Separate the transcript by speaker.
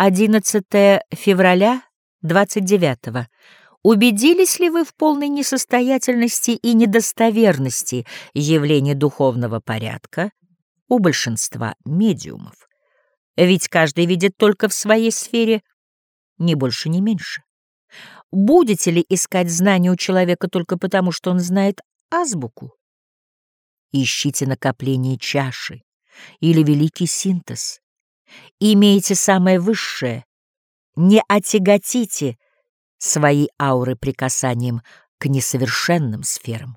Speaker 1: 11 февраля 29 -го. Убедились ли вы в полной несостоятельности и недостоверности явления духовного порядка у большинства медиумов? Ведь каждый видит только в своей сфере, ни больше, ни меньше. Будете ли искать знания у человека только потому, что он знает азбуку? Ищите накопление чаши или великий синтез. Имейте самое высшее, не отяготите своей ауры прикасанием к несовершенным сферам.